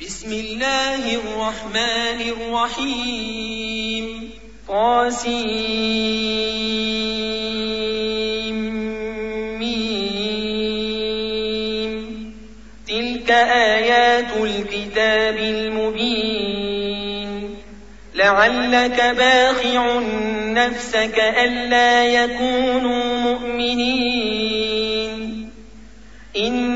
بسم الله الرحمن الرحيم. طاسيم. تلك آيات الكتاب المبين. لعلك باخع نفسك ألا يكونوا مؤمنين. إن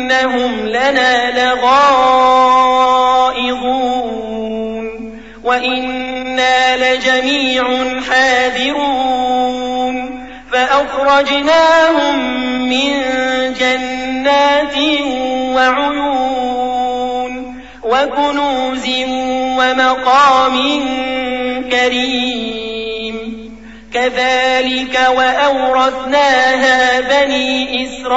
وإنهم لنا لغائظون وإنا لجميع حاذرون فأخرجناهم من جنات وعيون وكنوز ومقام كريم كذلك وأورثناها بني إسرائيل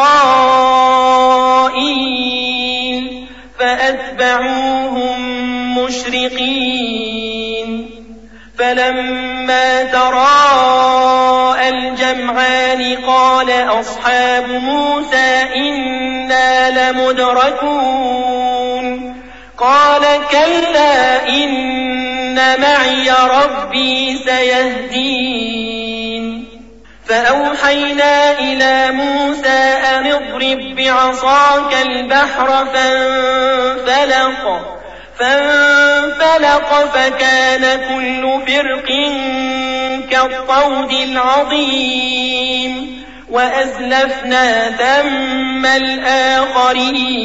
فأتبعوهم مشرقين. فلما تراءى الجمعان قال أصحاب موسى إنا لمدركون. قال كلا إن معي ربي سيهدين فأوحينا إلى موسى أن اضرب بعصاك البحر فانفلق فانفلق فكان كل فرق كالطود العظيم وأزلفنا ثم الآخرين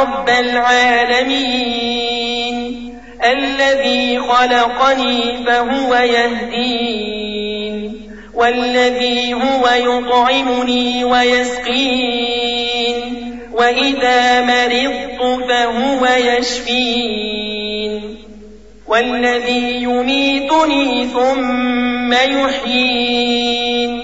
رب العالمين الذي خلقني فهو يهدين والذي هو يطعمني ويسقين وإذا مرضت فهو يشفين والذي يميتني ثم يحيين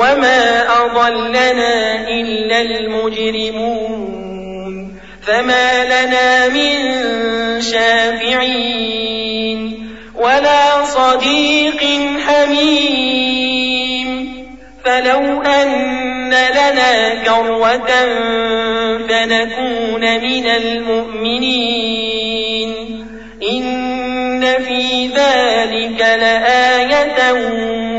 وما أضلنا إلا المجرمون فما لنا من شافعين ولا صديق حميم فلو أن لنا كروة فنكون من المؤمنين إن في ذلك لآية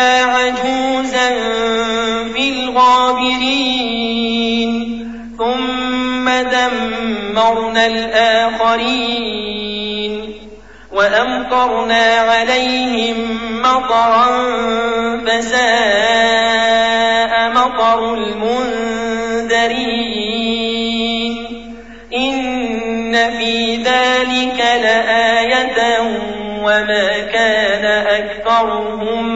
عجوزا في الغابرين ثم دمرنا الآخرين. وأمطرنا عليهم مطرا فساء مطر المنذرين. إن في ذلك لآية وما كان أكثرهم